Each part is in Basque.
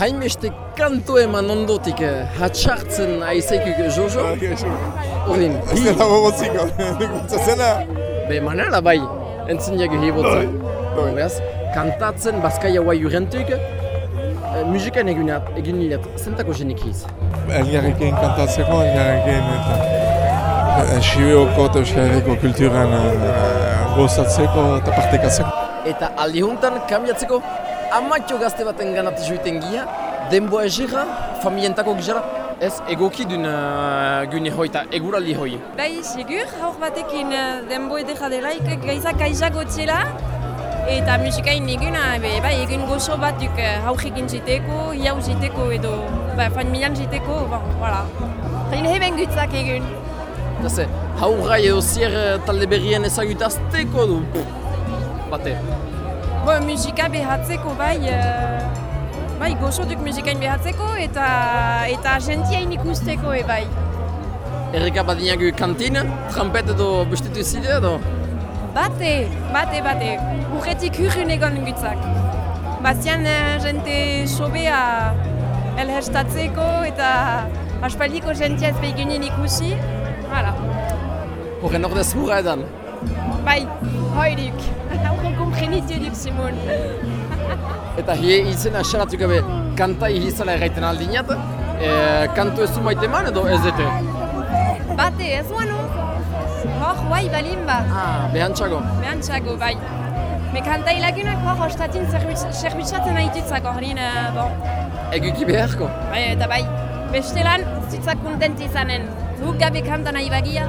hainbeste kanto eman ondotik eh, hatxartzen aizaikuk Jojo. Ordin, Ez dela gogotziko, nik zena. be manala bai, entzin jagu hibotza. Beraz, kantatzen bazkaia guai urentuk, eh, musikan egin egin nilat, zentako jenik hiz. Elgarrekin kantatzeko, elgarrekin eta eh, Sibioko eta Euskal Herriko kulturan eh, gozatzeko eta partekatzeko. Eta aldi juntan, kambiatzeko, amatxo gazte baten ganat joiten gia, denboa egira, familientako gizara, ez egoki dun uh, gune hoi eta eguraldi hoi. Bai, segur, haur batekin uh, denbo edera delaik gaizak gaizak gotzela. Eta musikain eguna, be, bai, egun gozo bat duk uh, haurrekin ziteko, iau ziteko edo ba, familian ziteko, bon, voilà. Hain heben gutzak egun. Eta ze, haurrai edo zier eh, talde berrien ezagutazteko du. Bate. Bo, musika behatzeko bai, uh, bai, gozo duk musikain behatzeko eta eta gentiain ikusteko e bai. Erreka badinagu kantin, trampet edo bestetu zide edo? Bate, bate, bate. Urretik hurrun egon gutzak. Bastian uh, jente sobea elherstatzeko eta aspaldiko jentia ez ikusi. Hala. Horren ordez hurra edan. Bai, hoirik. Hauko komprenitzio duk Simon. Eta hie izena xaratu gabe kanta ihizala erraiten aldinat, e, kantu ez du maite man edo ez dute? Bate, ez guano. Hor, bai, balin ba. Ah, behantxago. Behantxago, bai. Me kanta ilagunak hor ostatin zerbitzatzen ahitutzak horrin, uh, bon. Eguki beharko. Bai, eta bai, bestelan, zitzak kontent izanen. Guk gabe kanta nahi bagia,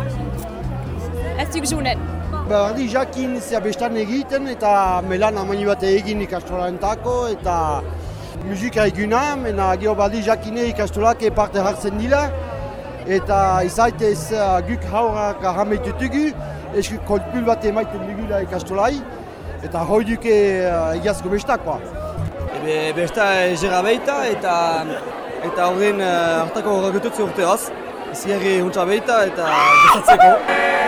ez duk zunen. Berdi jakin zea bestan egiten eta melan amani bat egin ikastolantako eta musika eguna, mena gero badi jakine ikastolak parte hartzen dira eta izaitez uh, guk haurak ahameitutugu, esku kolpul bat emaiten dugula ikastolai eta hoi duke uh, egiazko bestakoa. Ebe, besta ezera beita eta eta horren uh, hartako horregututze urteaz. Zierri huntza beita eta gozatzeko.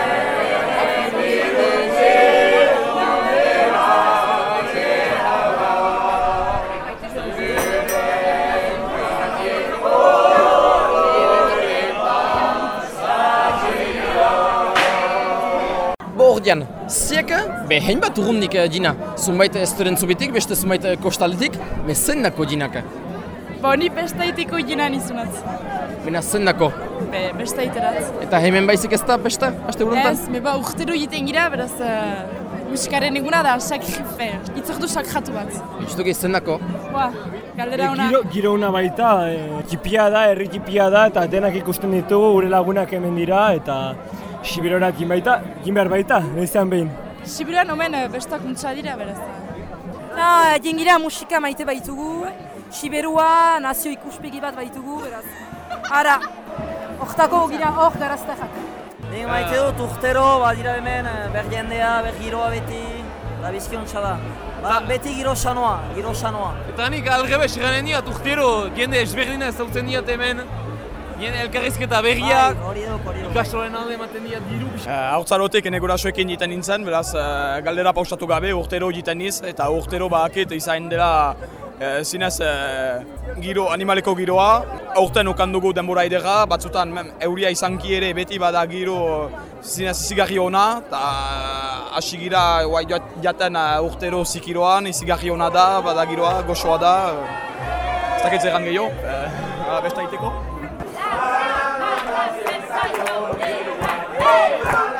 Ordean, ziek, be hein bat urrundik eh, dina. Zunbait estoren zubitik, beste zunbait eh, kostaldetik, me zendako dinak. Bo, ni bestaiteko jinan izunatz. Bena zendako. Be, bestaiteratz. Eta hemen baizik ez da besta, aste buruntan? Ez, me ba, urtero egiten gira, beraz, uh, musikaren eguna da sakrife, itzordu sakratu bat. Justuki zendako. Boa, galdera ona. Giro, giro ona baita, e, txipia da, herri txipia da, eta denak ikusten ditugu, gure lagunak hemen dira, eta Sibirorak egin baita, egin behar baita, neizan behin. Sibiruan omen eh, bestakuntza dira, beraz. Na, jengira musika maite baitugu, Siberua nazio ikuspegi bat baitugu, beraz. Ara, hortako gira hor garaztajak. Nik maite dut urtero, badira hemen, eh, ber jendea, ber giroa beti, da bizkiontza da. Ba, beti giro sanoa, giro sanoa. Eta nik algebes ganen diat urtero, jende ezberdina ezautzen diat hemen, jende elkarrizketa Bai, duk. ikastoren alde ematen diat diru. Haurtzarotek ene gurasoekin jiten nintzen, beraz eh, galdera pausatu gabe urtero jiten niz, eta urtero bakit izan dela eh, zinez eh, giro, animaleko giroa. Aurten okan dugu denbora edera, batzutan mem, euria izanki ere beti bada giro zinez izigarri ona, eta hasi gira jaten eh, urtero zikiroan, izigarri ona da, bada giroa, goxoa da. eh, Ez dakit zerran gehiago, eh, besta iteko. Eta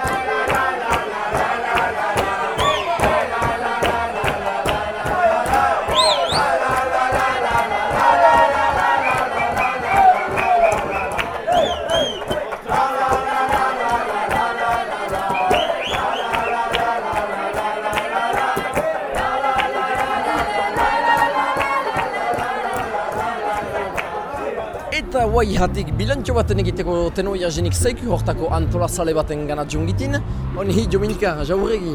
guai hatik bilantxo baten egiteko tenoia jenik zeiku hortako antolazale baten gana jungitin. Honi hi Dominika, jauregi,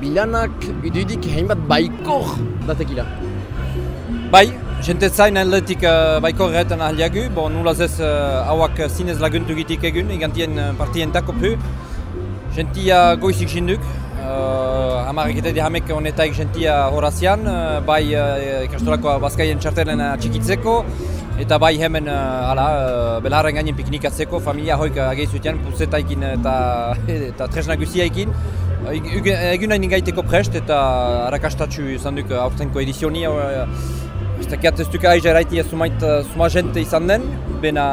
bilanak idudik hainbat baikor datekila. Bai, jente zain aldetik uh, baiko erretan ahliagu, bo nulaz ez uh, hauak zinez laguntu gitik egun, igantien uh, partien tako pu. Gentia goizik jinduk, uh, uh, hamarek eta dihamek honetaik gentia horazian, uh, bai uh, ikastolako bazkaien txartelen txikitzeko, eta bai hemen uh, ala, uh, belarren gainen piknikatzeko, familia hoik agei zuten, puzetaikin eta, eta tresna guziaikin. Egun nahi gaiteko prest eta harakastatxu izan duk aurtenko edizioni. Ez dakiat ez duk aiz eraiti ez sumait suma jente izan den, bena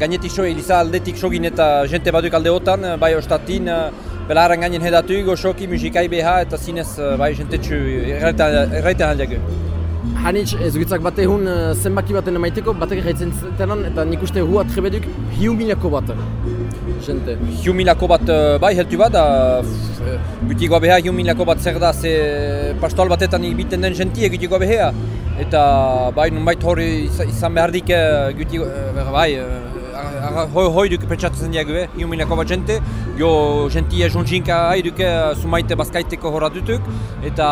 gainetik so, eliza aldetik sogin eta jente baduk aldeotan, bai ostatin, belarren gainen hedatu, goxoki, musikai beha eta zinez bai jentetxu erraiten aldeak. Hanitz, ez dugitzak bate hun zenbaki baten emaiteko, batek gaitzen zetenan eta nik uste hu atrebeduk hiu milako bat. Gente. Hiu milako bat bai heltu bat, gutigoa beha hiu milako bat zer da, ze pastoal batetan ibiten den jentie gutigoa behea. Eta bai, nunbait hori izan behar dik, guti, bai, hoi duk petxatzen diagu, eh? hiu milako bat jente, jo jentia jontxinka hai duke sumaite bazkaiteko horra dutuk, eta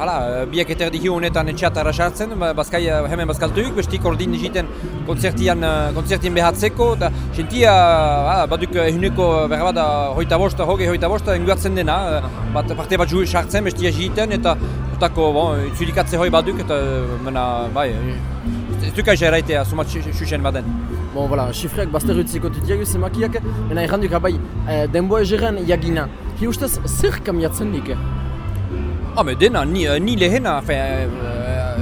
hala, biak eterdi hiu honetan etxeat sartzen, bazkai hemen bazkaltuik, bestik ordin egiten konzertian, konzertien behatzeko, eta jentia hala, baduk ehuneko berra bada hoita bosta, hoge hoita bosta, enguatzen dena, bat parte bat juhi sartzen, bestia egiten, eta Otako, bon, itzulikatze hoi baduk eta, mena, bai, ez duk aiz erraitea, sumat xuxen baden. Bon, voilà, xifreak bazter utziko tutiagu zemakiak, mena erranduk abai, eh, denbo egeren jagina. Hi ustez, zer kamiatzen dik? Ah, me dena, ni, ni lehena, fe,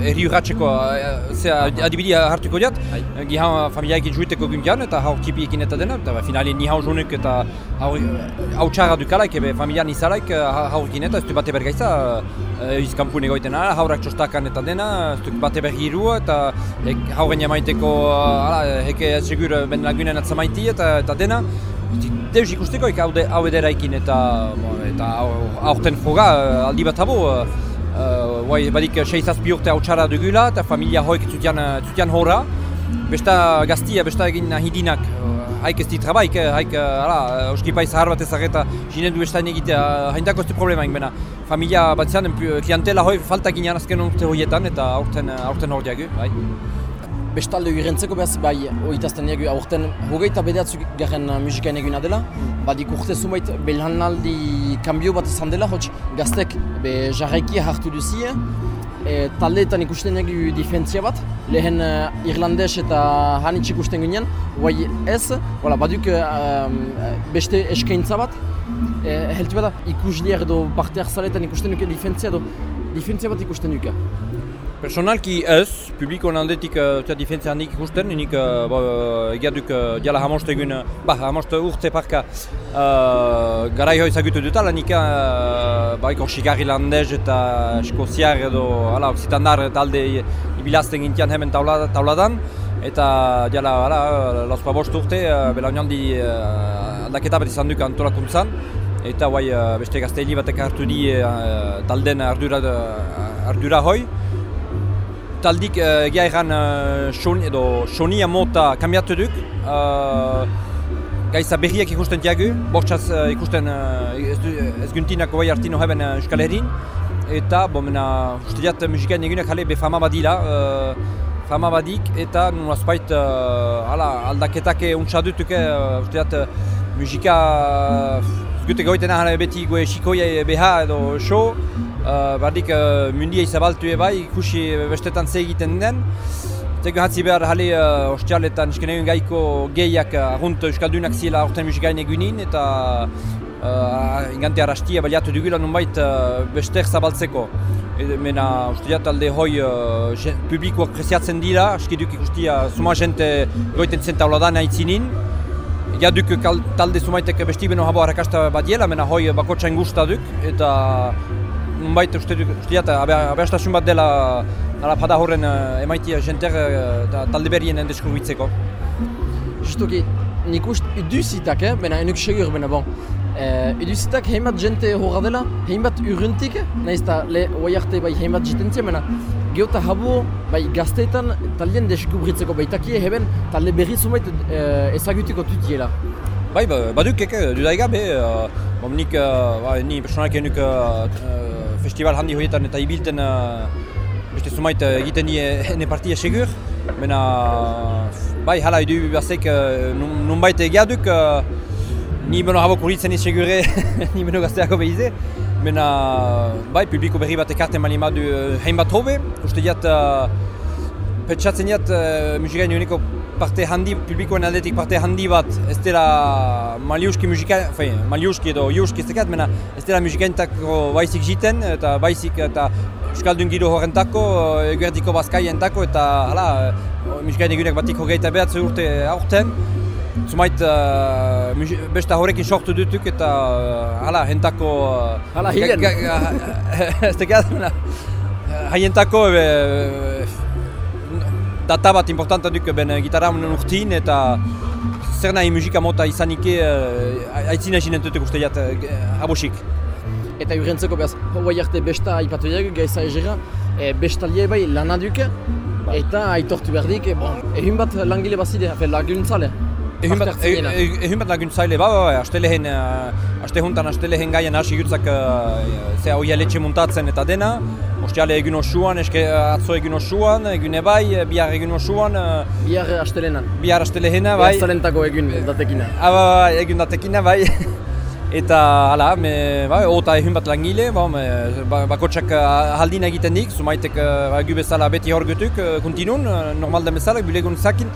erri urratxeko ze adibidea hartuko diat, giha familiaekin juiteko gundian eta hau tipiekin eta dena, eta finali ni hau jonek eta hau txarra dukalaik, ebe familia nizalaik hau eta ez du bate bergaiza izkampun egoiten ara, haurak txostakan eta dena, ez du bate bergi irua eta hauren jamaiteko heke segur ben lagunen atzamaiti eta, eta dena, Deus ikusteko ik hau edera eta, eta aurten joga aldi bat abo, bai, badik seizazpi urte hau dugula eta familia hoik zutian, zutian horra. Besta gaztia, besta egin hidinak, uh, haik ez dit trabaik, haik, ala, oskipai zahar bat ezageta jinen du bestain egitea, haintako ez du problema bena. Familia bat zean, klientela hoi faltak inan azken urte horietan eta aurten, aurten hor diagu, bai. Bestalde urentzeko behaz, bai, oitazten diagu aurten hogeita bedeatzuk garen musikain eguna dela, badik urte zumait belhanaldi kambio bat izan dela, hotx gaztek be jarraiki hartu duzie, e, taldeetan ikusten egu difentzia bat, lehen uh, irlandes eta hanitz ikusten ginen, guai ez, voilà, baduk uh, beste eskaintza bat, e, heltu bada ikuslier edo parte hartzaletan ikusten duke difentzia edo difentzia bat ikusten duke. Personalki ez, publiko aldetik uh, difentzia handik ikusten, nik uh, ba, egiaduk uh, diala hamost egun, ba, hamost urte parka uh, garai hoi zagutu dut ala nik uh, ba, iko landez eta eskoziar edo ala, oksitandar talde ibilazten gintian hemen taula, tauladan eta diala, ala, lauzpa bost urte, uh, bela di uh, aldaketa bat izan duk antolakuntzan eta bai, uh, beste gazteili batek hartu di uh, talden ardura, uh, ardura hoi taldik egia egan uh, edo sonia mota kambiatu duk. Uh, Gaiza berriak ikusten diagu, bortxaz uh, ikusten uh, ez, ez guntinako bai hartino heben uh, Euskal Herrin. Eta, bo mena, uste diat musikain egunak jale be fama badila. Uh, fama badik eta nun azpait uh, ala, aldaketak untsa dutuke, uh, uste diat uh, musika uh, gute goiten beti goe xikoia beha edo show. Uh, Bardik uh, mundia izabaltu bai, ikusi bestetan ze egiten den. Tego hatzi behar jale uh, ostialetan eskenegun gaiko gehiak agunt Euskaldunak ziela orten musikain egunin eta uh, ingante arrastia baliatu dugula nunbait uh, bester zabaltzeko. E, mena ustiat alde hoi uh, publikoak presiatzen dira, eskiduk ikustia suma jente goiten zen tauladan aitzinin. Ja duk talde sumaitek besti beno habo harrakasta badiela, mena hoi bakotxain guzta duk, eta nunbait uste dut, aberstasun bat dela ala pada horren uh, emaitia jenter uh, talde berrien endeskurbitzeko. Justoki, nik uste iduzitak, eh? bena enuk segur, bena bon. Eh, iduzitak heimat jente horra dela, heimat urruntik, nahiz eta le oiarte bai heimat jitentzia, bena geota habu bai gazteetan taldean deskubritzeko baitakie heben talde berri zumait eh, ezagutiko tutiela. Bai, ba, baduk eke, dudaiga be, uh, bom nik, uh, ni personak enuk uh, festival handi horietan eta ibilten uh, beste sumait uh, egiten die ene partia segur. Bena, bai, hala edu bazek uh, nun, baita egiaduk, uh, ni beno habo kuritzen izegure, ni beno gazteako behize. Mena, bai, publiko berri bat ekarten mali madu hein bat hobe. Uste diat, uh, petxatzen diat, uh, musikain parte handi, publikoen aldetik parte handi bat, ez dela maliuski musika, fein, maliuski edo iuski ez dekat, mena ez dela musikaintako baizik jiten, eta baizik eta Euskaldun giro horrentako, eguerdiko bazkaientako, eta hala, musikain egunek batik hogeita behatze urte aurten. Zumait, uh, besta horrekin sortu dutuk eta uh, hala, hentako... Uh, hala, hilen! Ez tekat, haientako e, data bat importanta duk ben gitarra urtin eta zer nahi musika mota izanik uh, aitzina esinen dutuk uste jat uh, abosik. Eta urrentzeko behaz, hoi arte besta aipatu dugu, gaiza egera, e, bestalie bai lanaduk, eta aitortu behar dik, bon, ehun bat langile bazide, laguntzale. Ehun bat, ehun bat laguntzaile, ba, ba, ba, aste lehen, aste juntan, aste lehen gaien hasi gutzak zea hoi aletxe muntatzen eta dena, Ostiale egun osuan, eske atzo egun osuan, egun bai, bihar egun osuan. Bihar astelenan. Bihar astelehena, bai. Bihar zalentako egun datekina. Ah, ba, ba, egun datekina, bai. Eta, hala, me, bai, ota ehun bat langile, ba, me, ba, bakotsak haldin egiten dik, zumaitek ba, gu bezala beti hor gutuk, kontinun, normal den bezala, bulegun zakin.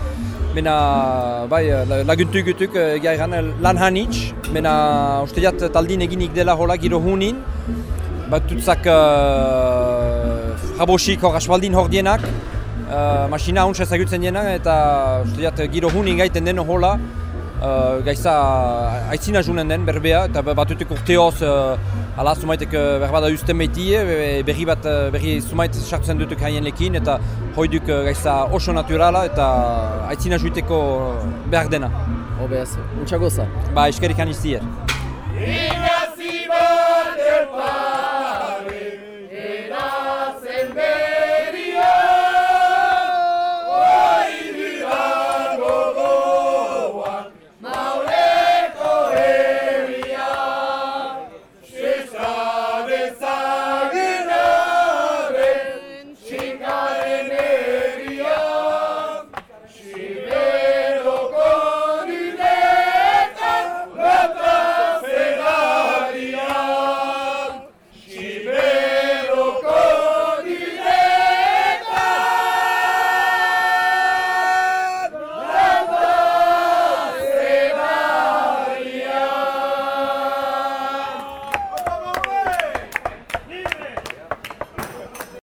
Mena, bai, laguntu gutuk, gairan lan hanitz, mena, uste jat, taldin eginik dela hola giro hunin, batutzak uh, jabosik hor asfaldin hor dienak, uh, masina hauntz ezagutzen dienak, eta usteat, giro hunin gaiten den hola, uh, gaiza aitzina junen den berbea, eta batutuk urteoz, uh, ala sumaitek uh, berbada usten behitie, berri bat, berri sumait sartzen dutuk haien lekin, eta hoiduk gaiza oso naturala, eta aitzina juiteko behar dena. Obez, untxagoza. Ba, eskerik anizier.